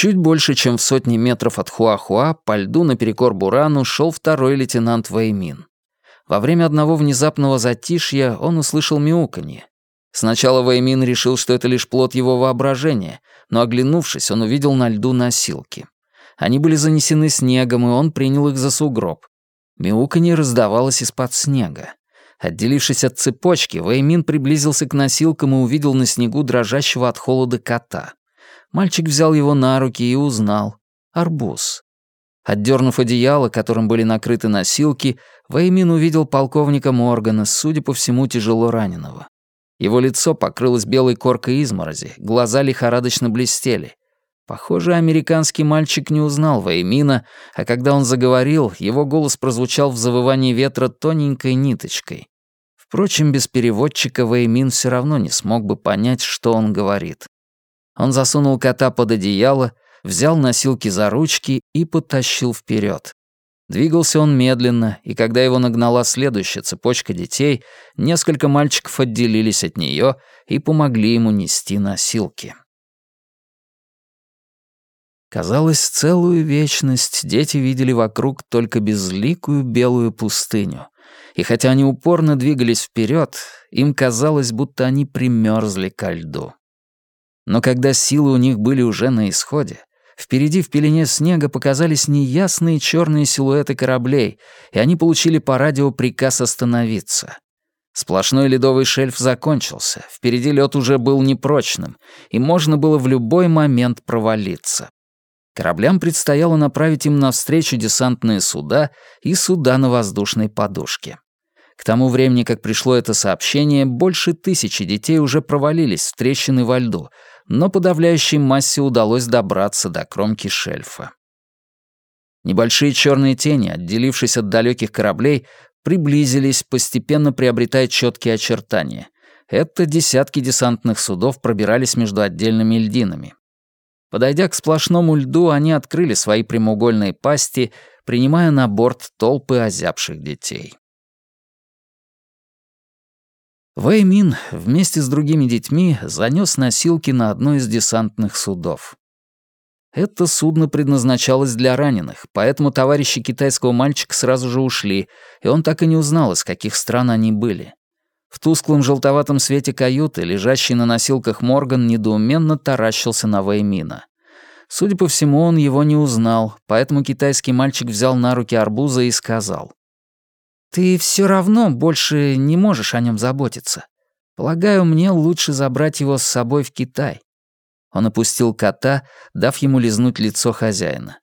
Чуть больше, чем в сотни метров от Хуахуа, по льду наперекор Бурану шел второй лейтенант Вэймин. Во время одного внезапного затишья он услышал мяуканье. Сначала Вэймин решил, что это лишь плод его воображения, но, оглянувшись, он увидел на льду носилки. Они были занесены снегом, и он принял их за сугроб. Мяуканье раздавалось из-под снега. Отделившись от цепочки, Вэймин приблизился к носилкам и увидел на снегу дрожащего от холода кота. Мальчик взял его на руки и узнал. Арбуз. Отдернув одеяло, которым были накрыты носилки, Вэймин увидел полковника Моргана, судя по всему, тяжело раненого. Его лицо покрылось белой коркой изморози, глаза лихорадочно блестели. Похоже, американский мальчик не узнал Вэймина, а когда он заговорил, его голос прозвучал в завывании ветра тоненькой ниточкой. Впрочем, без переводчика Вэймин все равно не смог бы понять, что он говорит. Он засунул кота под одеяло, взял носилки за ручки и потащил вперед. Двигался он медленно, и когда его нагнала следующая цепочка детей, несколько мальчиков отделились от нее и помогли ему нести носилки. Казалось, целую вечность дети видели вокруг только безликую белую пустыню. И хотя они упорно двигались вперед, им казалось, будто они примерзли ко льду. Но когда силы у них были уже на исходе, впереди в пелене снега показались неясные черные силуэты кораблей, и они получили по радио приказ остановиться. Сплошной ледовый шельф закончился, впереди лед уже был непрочным, и можно было в любой момент провалиться. Кораблям предстояло направить им навстречу десантные суда и суда на воздушной подушке. К тому времени, как пришло это сообщение, больше тысячи детей уже провалились в трещины во льду, но подавляющей массе удалось добраться до кромки шельфа. Небольшие черные тени, отделившись от далеких кораблей, приблизились, постепенно приобретая четкие очертания. Это десятки десантных судов пробирались между отдельными льдинами. Подойдя к сплошному льду, они открыли свои прямоугольные пасти, принимая на борт толпы озябших детей. Вэймин вместе с другими детьми занёс носилки на одно из десантных судов. Это судно предназначалось для раненых, поэтому товарищи китайского мальчика сразу же ушли, и он так и не узнал, из каких стран они были. В тусклом желтоватом свете каюты, лежащий на носилках Морган, недоуменно таращился на Вэймина. Судя по всему, он его не узнал, поэтому китайский мальчик взял на руки арбуза и сказал. Ты все равно больше не можешь о нем заботиться. Полагаю, мне лучше забрать его с собой в Китай». Он опустил кота, дав ему лизнуть лицо хозяина.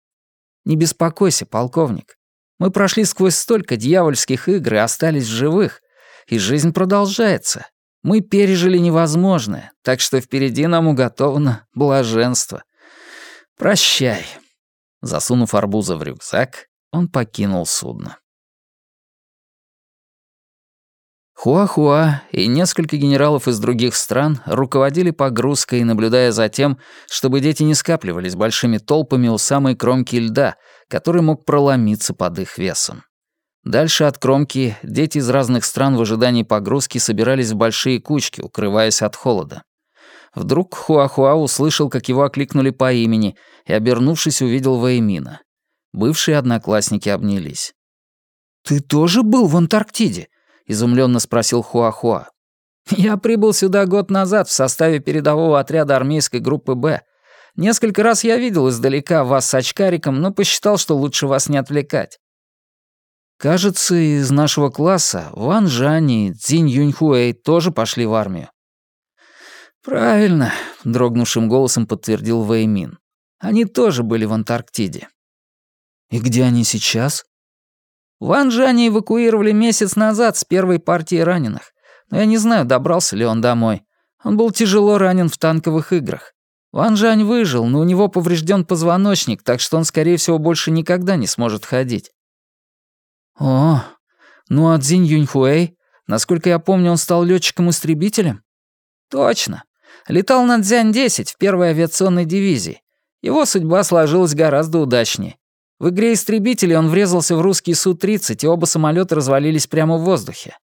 «Не беспокойся, полковник. Мы прошли сквозь столько дьявольских игр и остались живых, и жизнь продолжается. Мы пережили невозможное, так что впереди нам уготовано блаженство. Прощай». Засунув арбуза в рюкзак, он покинул судно. Хуахуа и несколько генералов из других стран руководили погрузкой, наблюдая за тем, чтобы дети не скапливались большими толпами у самой кромки льда, который мог проломиться под их весом. Дальше от кромки дети из разных стран в ожидании погрузки собирались в большие кучки, укрываясь от холода. Вдруг Хуахуа услышал, как его окликнули по имени, и, обернувшись, увидел Вэймина. Бывшие одноклассники обнялись. «Ты тоже был в Антарктиде?» — изумленно спросил Хуахуа. «Я прибыл сюда год назад в составе передового отряда армейской группы «Б». Несколько раз я видел издалека вас с очкариком, но посчитал, что лучше вас не отвлекать. Кажется, из нашего класса Ван Жань и Цзинь Юньхуэй тоже пошли в армию. «Правильно», — дрогнувшим голосом подтвердил Вэймин. «Они тоже были в Антарктиде». «И где они сейчас?» Ван Жани эвакуировали месяц назад с первой партией раненых. Но я не знаю, добрался ли он домой. Он был тяжело ранен в танковых играх. Ван Жань выжил, но у него поврежден позвоночник, так что он, скорее всего, больше никогда не сможет ходить. О, ну а Цзинь Юньхуэй? Насколько я помню, он стал летчиком-истребителем? Точно. Летал на Дзянь-10 в первой авиационной дивизии. Его судьба сложилась гораздо удачнее. В игре «Истребители» он врезался в русский Су-30, и оба самолета развалились прямо в воздухе.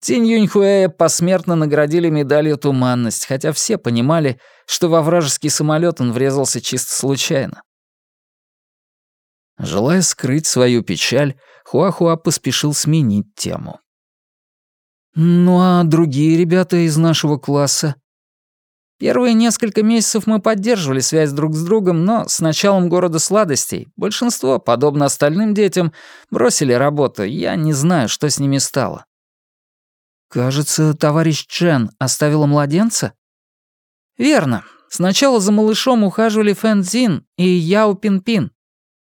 Цинь Юньхуэя посмертно наградили медалью «Туманность», хотя все понимали, что во вражеский самолет он врезался чисто случайно. Желая скрыть свою печаль, Хуахуа поспешил сменить тему. «Ну а другие ребята из нашего класса?» Первые несколько месяцев мы поддерживали связь друг с другом, но с началом города сладостей большинство, подобно остальным детям, бросили работу. Я не знаю, что с ними стало. Кажется, товарищ Чен оставила младенца? Верно. Сначала за малышом ухаживали Фэн Цзин и Яо Пин Пин.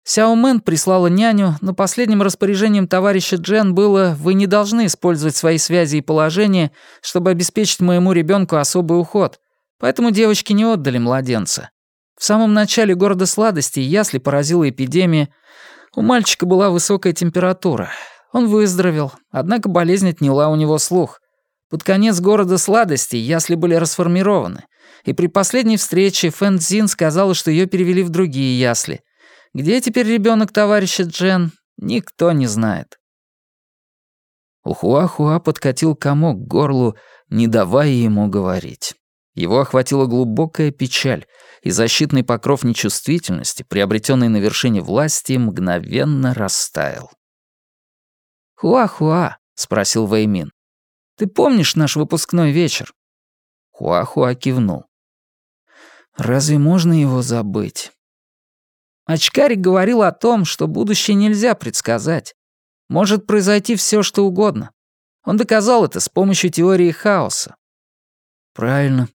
Сяо Мэн прислала няню, но последним распоряжением товарища Джен было «Вы не должны использовать свои связи и положения, чтобы обеспечить моему ребенку особый уход», Поэтому девочки не отдали младенца. В самом начале города сладостей ясли поразила эпидемия. У мальчика была высокая температура. Он выздоровел, однако болезнь отняла у него слух. Под конец города сладостей ясли были расформированы, и при последней встрече Фэн Цзин сказала, что ее перевели в другие ясли. Где теперь ребенок товарища Джен, никто не знает. У Хуахуа подкатил комок к горлу, не давая ему говорить. Его охватила глубокая печаль, и защитный покров нечувствительности, приобретенный на вершине власти, мгновенно растаял. «Хуа-хуа», — спросил Вэймин, — «ты помнишь наш выпускной вечер?» Хуа-хуа кивнул. «Разве можно его забыть?» Очкарик говорил о том, что будущее нельзя предсказать. Может произойти все, что угодно. Он доказал это с помощью теории хаоса. Правильно.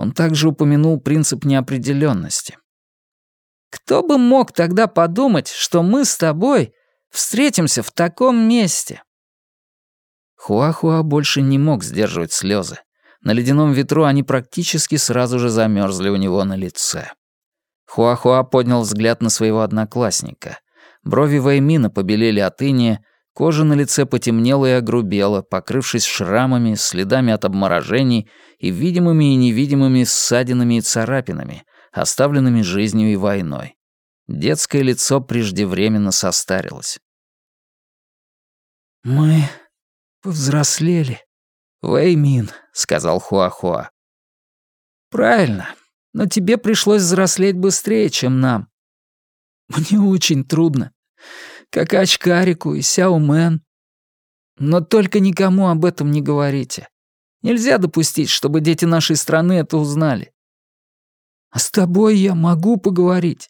Он также упомянул принцип неопределенности. «Кто бы мог тогда подумать, что мы с тобой встретимся в таком месте?» Хуахуа больше не мог сдерживать слезы. На ледяном ветру они практически сразу же замерзли у него на лице. Хуахуа поднял взгляд на своего одноклассника. Брови Ваймина побелели от иния, Кожа на лице потемнела и огрубела, покрывшись шрамами, следами от обморожений и видимыми и невидимыми ссадинами и царапинами, оставленными жизнью и войной. Детское лицо преждевременно состарилось. «Мы повзрослели, Вэймин», — сказал Хуахуа. «Правильно, но тебе пришлось взрослеть быстрее, чем нам. Мне очень трудно как Очкарику и Сяо Мэн. Но только никому об этом не говорите. Нельзя допустить, чтобы дети нашей страны это узнали. А с тобой я могу поговорить.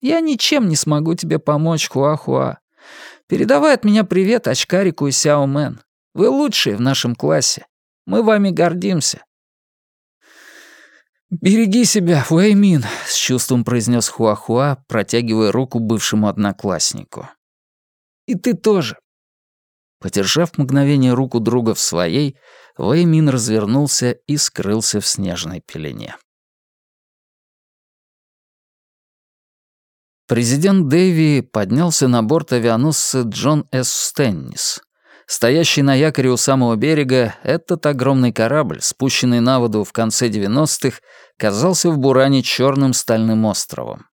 Я ничем не смогу тебе помочь, Хуахуа. Передавай от меня привет Очкарику и Сяо Мэн. Вы лучшие в нашем классе. Мы вами гордимся. «Береги себя, Уэймин», — с чувством произнес Хуахуа, протягивая руку бывшему однокласснику. «И ты тоже». Подержав мгновение руку друга в своей, Вэймин развернулся и скрылся в снежной пелене. Президент Дэви поднялся на борт авианосца Джон С. Стеннис. Стоящий на якоре у самого берега, этот огромный корабль, спущенный на воду в конце 90-х, казался в Буране черным стальным островом.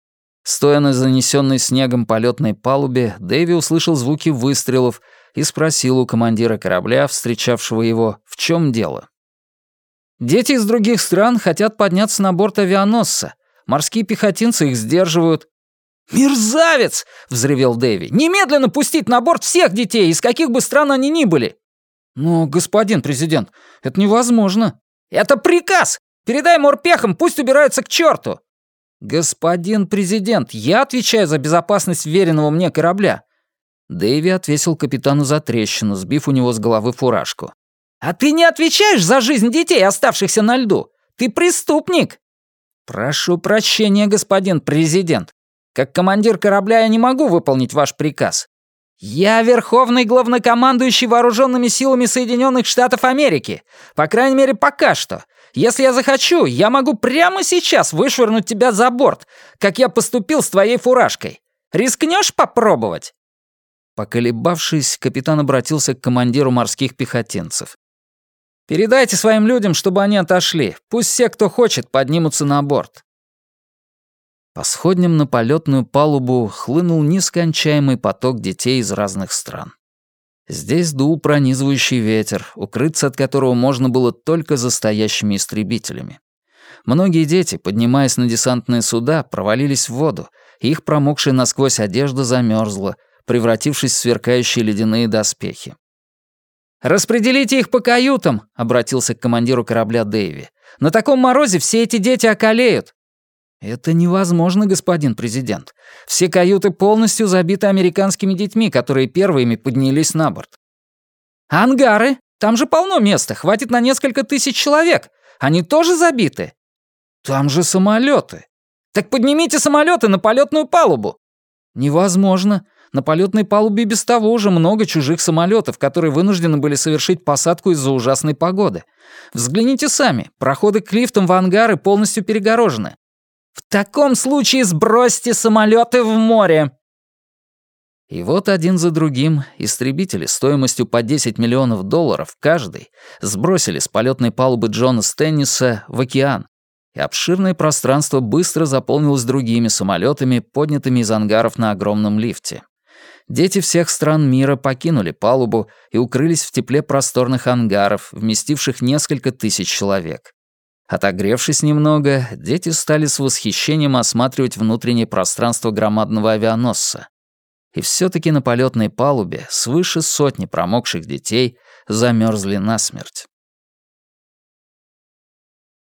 Стоя на занесенной снегом полетной палубе, Дэви услышал звуки выстрелов и спросил у командира корабля, встречавшего его, в чем дело. «Дети из других стран хотят подняться на борт авианосца. Морские пехотинцы их сдерживают. «Мерзавец!» — взревел Дэви. «Немедленно пустить на борт всех детей, из каких бы стран они ни были!» «Но, господин президент, это невозможно!» «Это приказ! Передай морпехам, пусть убираются к черту!» «Господин президент, я отвечаю за безопасность веренного мне корабля!» Дэви отвесил капитану за трещину, сбив у него с головы фуражку. «А ты не отвечаешь за жизнь детей, оставшихся на льду! Ты преступник!» «Прошу прощения, господин президент. Как командир корабля я не могу выполнить ваш приказ. Я верховный главнокомандующий вооруженными силами Соединенных Штатов Америки. По крайней мере, пока что. Если я захочу, я могу прямо сейчас вышвырнуть тебя за борт, как я поступил с твоей фуражкой. Рискнешь попробовать?» Поколебавшись, капитан обратился к командиру морских пехотинцев. «Передайте своим людям, чтобы они отошли. Пусть все, кто хочет, поднимутся на борт. По сходням на полетную палубу хлынул нескончаемый поток детей из разных стран. Здесь дул пронизывающий ветер, укрыться от которого можно было только за стоящими истребителями. Многие дети, поднимаясь на десантные суда, провалились в воду, их промокшая насквозь одежда замерзла, превратившись в сверкающие ледяные доспехи. «Распределите их по каютам», — обратился к командиру корабля Дэйви. «На таком морозе все эти дети околеют». «Это невозможно, господин президент. Все каюты полностью забиты американскими детьми, которые первыми поднялись на борт». «Ангары? Там же полно места, хватит на несколько тысяч человек. Они тоже забиты?» «Там же самолеты. «Так поднимите самолеты на полетную палубу!» «Невозможно. На полетной палубе без того уже много чужих самолетов, которые вынуждены были совершить посадку из-за ужасной погоды. Взгляните сами, проходы к лифтам в ангары полностью перегорожены. В таком случае сбросьте самолеты в море!» И вот один за другим истребители стоимостью по 10 миллионов долларов каждый сбросили с полетной палубы Джона Стенниса в океан, и обширное пространство быстро заполнилось другими самолетами, поднятыми из ангаров на огромном лифте. Дети всех стран мира покинули палубу и укрылись в тепле просторных ангаров, вместивших несколько тысяч человек. Отогревшись немного, дети стали с восхищением осматривать внутреннее пространство громадного авианосца. И все-таки на полетной палубе свыше сотни промокших детей замерзли насмерть.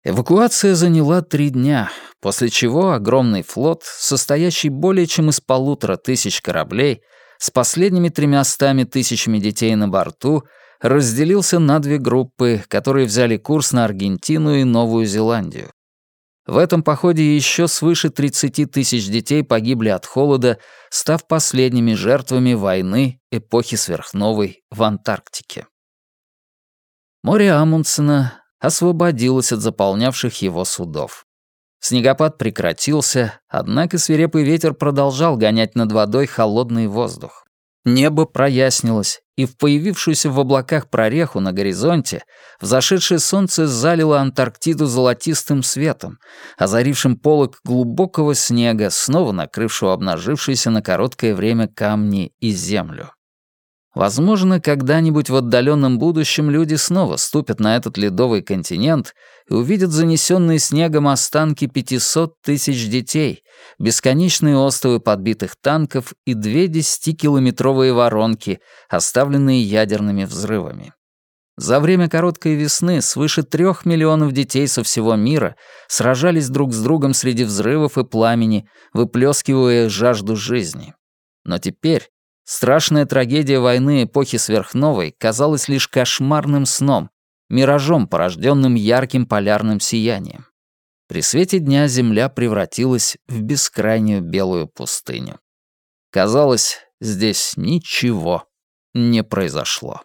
Эвакуация заняла три дня, после чего огромный флот, состоящий более чем из полутора тысяч кораблей, с последними тремястами тысячами детей на борту, разделился на две группы, которые взяли курс на Аргентину и Новую Зеландию. В этом походе еще свыше 30 тысяч детей погибли от холода, став последними жертвами войны эпохи сверхновой в Антарктике. Море Амундсена освободилась от заполнявших его судов. Снегопад прекратился, однако свирепый ветер продолжал гонять над водой холодный воздух. Небо прояснилось, и в появившуюся в облаках прореху на горизонте взошедшее солнце залило Антарктиду золотистым светом, озарившим полог глубокого снега, снова накрывшего обнажившиеся на короткое время камни и землю. Возможно, когда-нибудь в отдаленном будущем люди снова ступят на этот ледовый континент и увидят занесенные снегом останки 500 тысяч детей, бесконечные островы подбитых танков и две десятикилометровые воронки, оставленные ядерными взрывами. За время короткой весны свыше трех миллионов детей со всего мира сражались друг с другом среди взрывов и пламени, выплескивая жажду жизни. Но теперь Страшная трагедия войны эпохи сверхновой казалась лишь кошмарным сном, миражом, порожденным ярким полярным сиянием. При свете дня Земля превратилась в бескрайнюю белую пустыню. Казалось, здесь ничего не произошло.